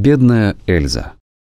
Бедная Эльза.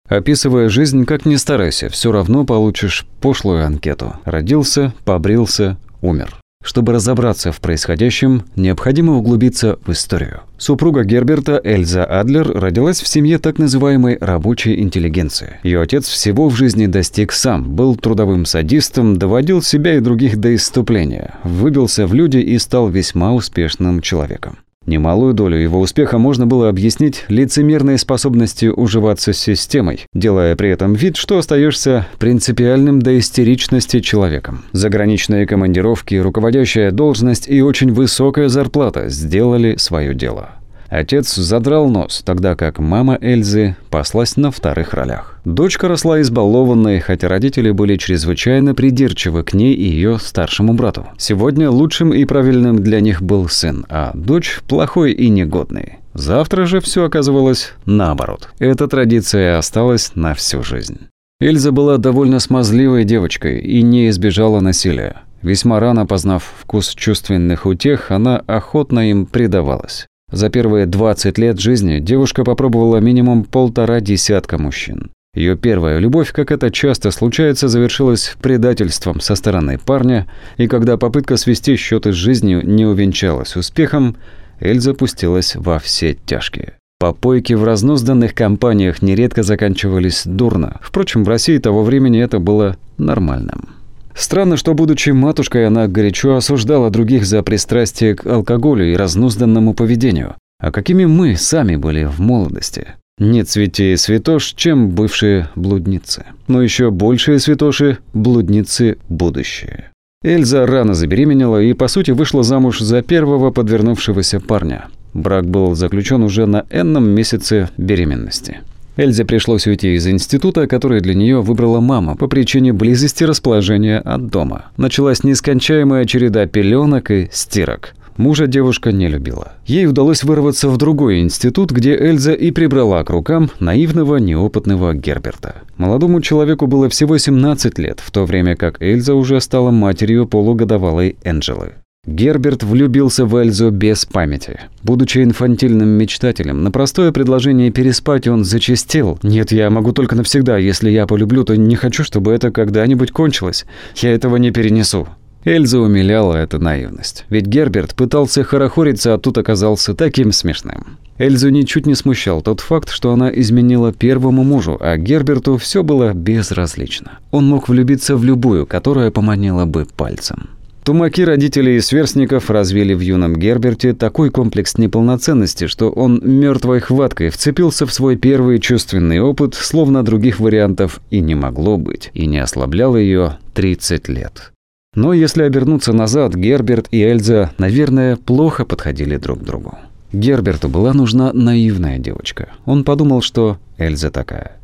Описывая жизнь, как ни старайся, все равно получишь пошлую анкету. Родился, побрился, умер. Чтобы разобраться в происходящем, необходимо углубиться в историю. Супруга Герберта Эльза Адлер родилась в семье так называемой рабочей интеллигенции. Ее отец всего в жизни достиг сам, был трудовым садистом, доводил себя и других до исступления, выбился в люди и стал весьма успешным человеком. Немалую долю его успеха можно было объяснить лицемерной способностью уживаться с системой, делая при этом вид, что остаешься принципиальным до истеричности человеком. Заграничные командировки, руководящая должность и очень высокая зарплата сделали свое дело. Отец задрал нос, тогда как мама Эльзы паслась на вторых ролях. Дочка росла избалованной, хотя родители были чрезвычайно придирчивы к ней и ее старшему брату. Сегодня лучшим и правильным для них был сын, а дочь плохой и негодный. Завтра же все оказывалось наоборот. Эта традиция осталась на всю жизнь. Эльза была довольно смазливой девочкой и не избежала насилия. Весьма рано познав вкус чувственных утех, она охотно им предавалась. За первые 20 лет жизни девушка попробовала минимум полтора десятка мужчин. Ее первая любовь, как это часто случается, завершилась предательством со стороны парня, и когда попытка свести счеты с жизнью не увенчалась успехом, Эльза пустилась во все тяжкие. Попойки в разнузданных компаниях нередко заканчивались дурно. Впрочем, в России того времени это было нормальным. Странно, что, будучи матушкой, она горячо осуждала других за пристрастие к алкоголю и разнузданному поведению. А какими мы сами были в молодости? Нет святей святош, чем бывшие блудницы. Но еще большие святоши – блудницы будущие. Эльза рано забеременела и, по сути, вышла замуж за первого подвернувшегося парня. Брак был заключен уже на энном месяце беременности. Эльзе пришлось уйти из института, который для нее выбрала мама по причине близости расположения от дома. Началась нескончаемая череда пеленок и стирок. Мужа девушка не любила. Ей удалось вырваться в другой институт, где Эльза и прибрала к рукам наивного, неопытного Герберта. Молодому человеку было всего 17 лет, в то время как Эльза уже стала матерью полугодовалой Энджелы. Герберт влюбился в Эльзу без памяти. Будучи инфантильным мечтателем, на простое предложение переспать он зачастил. «Нет, я могу только навсегда. Если я полюблю, то не хочу, чтобы это когда-нибудь кончилось. Я этого не перенесу». Эльза умиляла эта наивность. Ведь Герберт пытался хорохориться, а тут оказался таким смешным. Эльзу ничуть не смущал тот факт, что она изменила первому мужу, а Герберту все было безразлично. Он мог влюбиться в любую, которая поманила бы пальцем. Тумаки родителей и сверстников развили в юном Герберте такой комплекс неполноценности, что он мертвой хваткой вцепился в свой первый чувственный опыт, словно других вариантов и не могло быть, и не ослаблял ее 30 лет. Но если обернуться назад, Герберт и Эльза, наверное, плохо подходили друг к другу. Герберту была нужна наивная девочка. Он подумал, что Эльза такая.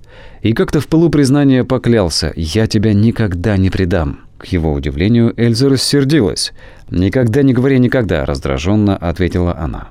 И как-то в пылу признания поклялся «Я тебя никогда не предам». К его удивлению, Эльза рассердилась. «Никогда не говори никогда», – раздраженно ответила она.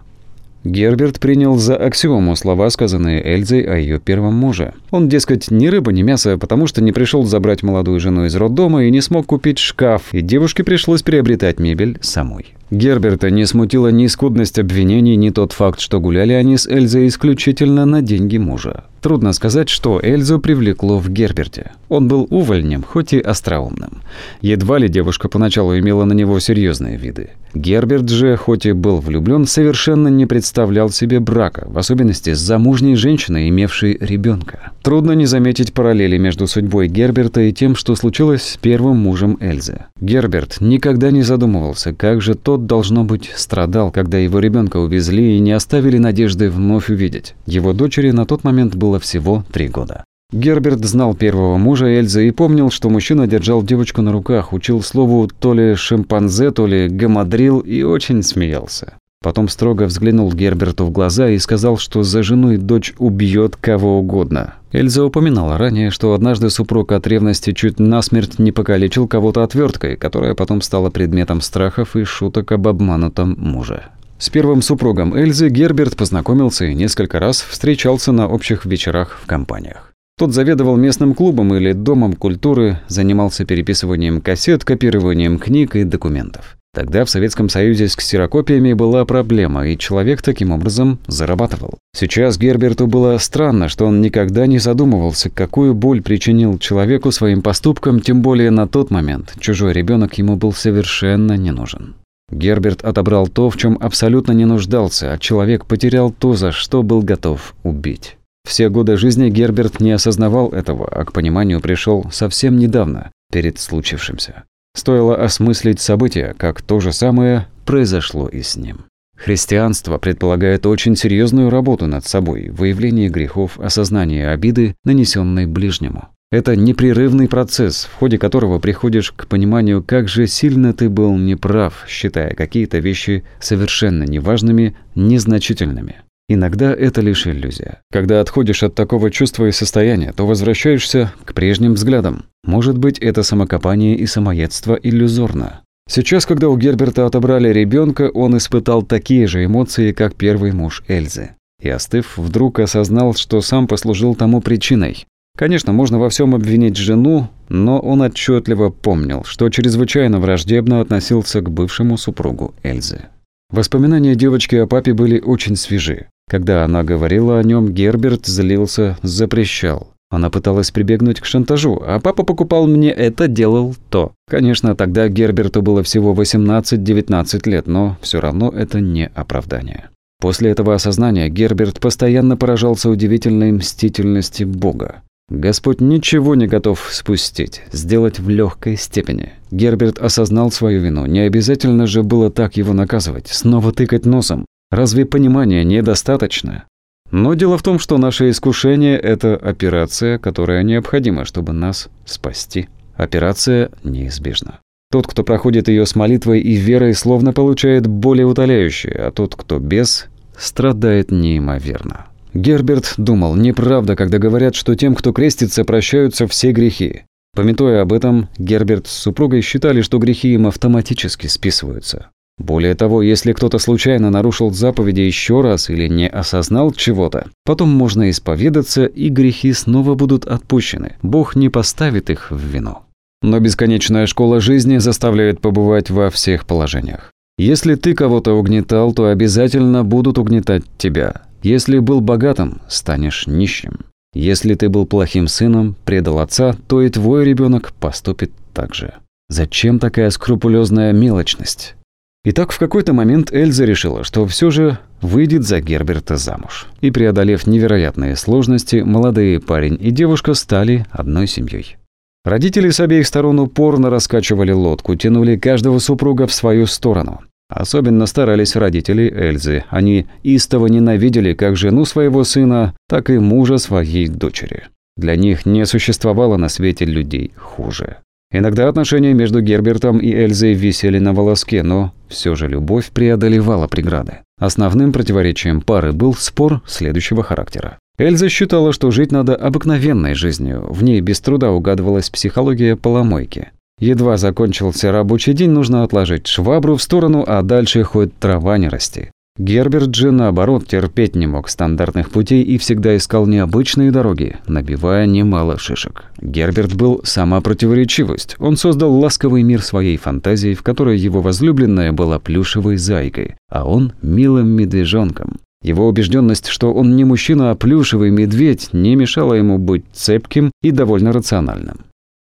Герберт принял за аксиому слова, сказанные Эльзой о ее первом муже. Он, дескать, ни рыба, ни мясо, потому что не пришел забрать молодую жену из роддома и не смог купить шкаф, и девушке пришлось приобретать мебель самой. Герберта не смутила ни скудность обвинений, ни тот факт, что гуляли они с Эльзой исключительно на деньги мужа. Трудно сказать, что Эльзу привлекло в Герберте. Он был увольнем, хоть и остроумным. Едва ли девушка поначалу имела на него серьезные виды. Герберт же, хоть и был влюблен, совершенно не представлял себе брака, в особенности с замужней женщиной, имевшей ребенка. Трудно не заметить параллели между судьбой Герберта и тем, что случилось с первым мужем Эльзы. Герберт никогда не задумывался, как же тот, должно быть, страдал, когда его ребенка увезли и не оставили надежды вновь увидеть. Его дочери на тот момент было всего три года. Герберт знал первого мужа Эльзы и помнил, что мужчина держал девочку на руках, учил слову то ли шимпанзе, то ли гамадрил и очень смеялся. Потом строго взглянул Герберту в глаза и сказал, что за жену и дочь убьет кого угодно. Эльза упоминала ранее, что однажды супруг от ревности чуть насмерть не покалечил кого-то отверткой, которая потом стала предметом страхов и шуток об обманутом муже. С первым супругом Эльзы Герберт познакомился и несколько раз встречался на общих вечерах в компаниях. Тот заведовал местным клубом или домом культуры, занимался переписыванием кассет, копированием книг и документов. Тогда в Советском Союзе с ксерокопиями была проблема, и человек таким образом зарабатывал. Сейчас Герберту было странно, что он никогда не задумывался, какую боль причинил человеку своим поступком, тем более на тот момент чужой ребенок ему был совершенно не нужен. Герберт отобрал то, в чем абсолютно не нуждался, а человек потерял то, за что был готов убить. Все годы жизни Герберт не осознавал этого, а к пониманию пришел совсем недавно, перед случившимся. Стоило осмыслить события, как то же самое произошло и с ним. Христианство предполагает очень серьезную работу над собой, выявление грехов, осознание обиды, нанесенной ближнему. Это непрерывный процесс, в ходе которого приходишь к пониманию, как же сильно ты был неправ, считая какие-то вещи совершенно неважными, незначительными. Иногда это лишь иллюзия. Когда отходишь от такого чувства и состояния, то возвращаешься к прежним взглядам. Может быть, это самокопание и самоедство иллюзорно. Сейчас, когда у Герберта отобрали ребенка, он испытал такие же эмоции, как первый муж Эльзы. И остыв, вдруг осознал, что сам послужил тому причиной. Конечно, можно во всем обвинить жену, но он отчетливо помнил, что чрезвычайно враждебно относился к бывшему супругу Эльзы. Воспоминания девочки о папе были очень свежи. Когда она говорила о нем, Герберт злился, запрещал. Она пыталась прибегнуть к шантажу, а папа покупал мне это, делал то. Конечно, тогда Герберту было всего 18-19 лет, но все равно это не оправдание. После этого осознания Герберт постоянно поражался удивительной мстительности Бога. Господь ничего не готов спустить, сделать в легкой степени. Герберт осознал свою вину. Не обязательно же было так его наказывать, снова тыкать носом. Разве понимания недостаточно? Но дело в том, что наше искушение – это операция, которая необходима, чтобы нас спасти. Операция неизбежна. Тот, кто проходит ее с молитвой и верой, словно получает более утоляющее, а тот, кто без, страдает неимоверно. Герберт думал, неправда, когда говорят, что тем, кто крестится, прощаются все грехи. Пометуя об этом, Герберт с супругой считали, что грехи им автоматически списываются. Более того, если кто-то случайно нарушил заповеди еще раз или не осознал чего-то, потом можно исповедаться, и грехи снова будут отпущены. Бог не поставит их в вину. Но бесконечная школа жизни заставляет побывать во всех положениях. Если ты кого-то угнетал, то обязательно будут угнетать тебя. Если был богатым, станешь нищим. Если ты был плохим сыном, предал отца, то и твой ребенок поступит так же. Зачем такая скрупулезная мелочность? Итак, в какой-то момент Эльза решила, что все же выйдет за Герберта замуж. И преодолев невероятные сложности, молодые парень и девушка стали одной семьей. Родители с обеих сторон упорно раскачивали лодку, тянули каждого супруга в свою сторону. Особенно старались родители Эльзы. Они истово ненавидели как жену своего сына, так и мужа своей дочери. Для них не существовало на свете людей хуже. Иногда отношения между Гербертом и Эльзой висели на волоске, но все же любовь преодолевала преграды. Основным противоречием пары был спор следующего характера. Эльза считала, что жить надо обыкновенной жизнью, в ней без труда угадывалась психология поломойки. Едва закончился рабочий день, нужно отложить швабру в сторону, а дальше хоть трава не расти. Герберт же, наоборот, терпеть не мог стандартных путей и всегда искал необычные дороги, набивая немало шишек. Герберт был сама противоречивость. Он создал ласковый мир своей фантазии, в которой его возлюбленная была плюшевой зайкой, а он – милым медвежонком. Его убежденность, что он не мужчина, а плюшевый медведь, не мешала ему быть цепким и довольно рациональным.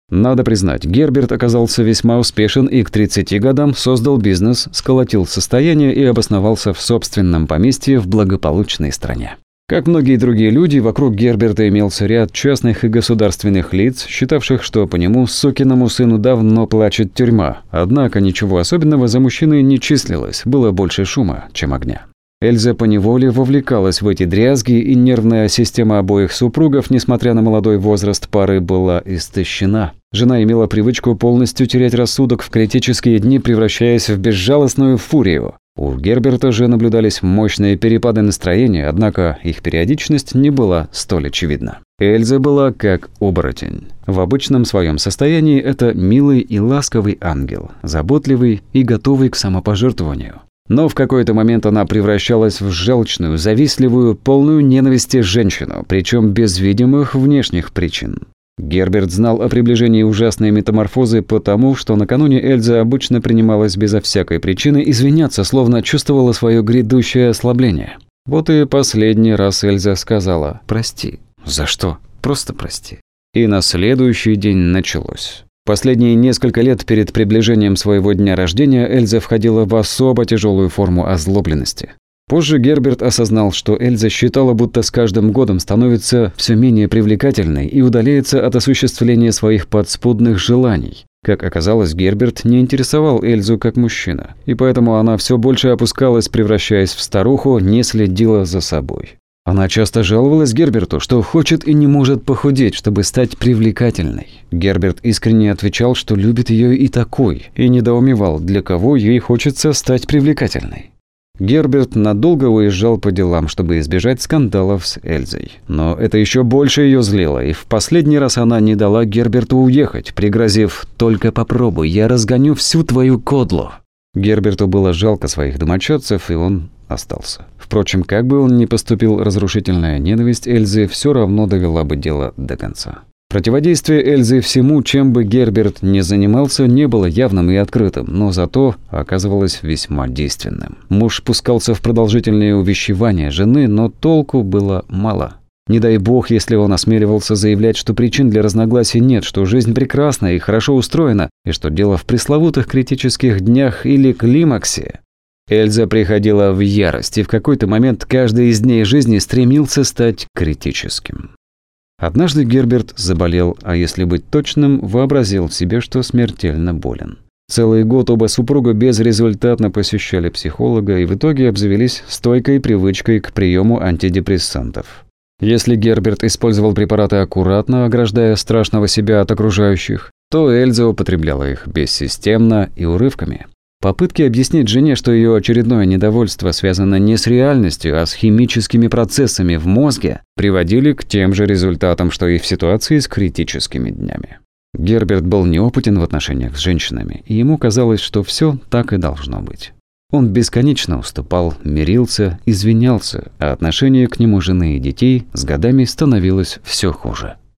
Надо признать, Герберт оказался весьма успешен и к 30 годам создал бизнес, сколотил состояние и обосновался в собственном поместье в благополучной стране. Как многие другие люди, вокруг Герберта имелся ряд частных и государственных лиц, считавших, что по нему сукиному сыну давно плачет тюрьма. Однако ничего особенного за мужчиной не числилось, было больше шума, чем огня. Эльза поневоле вовлекалась в эти дрязги, и нервная система обоих супругов, несмотря на молодой возраст пары, была истощена. Жена имела привычку полностью терять рассудок в критические дни, превращаясь в безжалостную фурию. У Герберта же наблюдались мощные перепады настроения, однако их периодичность не была столь очевидна. Эльза была как оборотень. В обычном своем состоянии это милый и ласковый ангел, заботливый и готовый к самопожертвованию. Но в какой-то момент она превращалась в желчную, завистливую, полную ненависти женщину, причем без видимых внешних причин. Герберт знал о приближении ужасной метаморфозы потому, что накануне Эльза обычно принималась безо всякой причины извиняться, словно чувствовала свое грядущее ослабление. Вот и последний раз Эльза сказала «прости». За что? Просто прости. И на следующий день началось. Последние несколько лет перед приближением своего дня рождения Эльза входила в особо тяжелую форму озлобленности. Позже Герберт осознал, что Эльза считала, будто с каждым годом становится все менее привлекательной и удаляется от осуществления своих подспудных желаний. Как оказалось, Герберт не интересовал Эльзу как мужчина, и поэтому она все больше опускалась, превращаясь в старуху, не следила за собой. Она часто жаловалась Герберту, что хочет и не может похудеть, чтобы стать привлекательной. Герберт искренне отвечал, что любит ее и такой, и недоумевал, для кого ей хочется стать привлекательной. Герберт надолго уезжал по делам, чтобы избежать скандалов с Эльзой. Но это еще больше ее злило, и в последний раз она не дала Герберту уехать, пригрозив «Только попробуй, я разгоню всю твою кодлу». Герберту было жалко своих домочадцев, и он остался. Впрочем, как бы он ни поступил, разрушительная ненависть Эльзы все равно довела бы дело до конца. Противодействие Эльзы всему, чем бы Герберт не занимался, не было явным и открытым, но зато оказывалось весьма действенным. Муж пускался в продолжительные увещевания жены, но толку было мало. Не дай бог, если он осмеливался заявлять, что причин для разногласий нет, что жизнь прекрасна и хорошо устроена, и что дело в пресловутых критических днях или климаксе. Эльза приходила в ярость, и в какой-то момент каждый из дней жизни стремился стать критическим. Однажды Герберт заболел, а если быть точным, вообразил себе, что смертельно болен. Целый год оба супруга безрезультатно посещали психолога и в итоге обзавелись стойкой привычкой к приему антидепрессантов. Если Герберт использовал препараты аккуратно, ограждая страшного себя от окружающих, то Эльза употребляла их бессистемно и урывками. Попытки объяснить жене, что ее очередное недовольство связано не с реальностью, а с химическими процессами в мозге, приводили к тем же результатам, что и в ситуации с критическими днями. Герберт был неопытен в отношениях с женщинами, и ему казалось, что все так и должно быть. Он бесконечно уступал, мирился, извинялся, а отношение к нему жены и детей с годами становилось все хуже.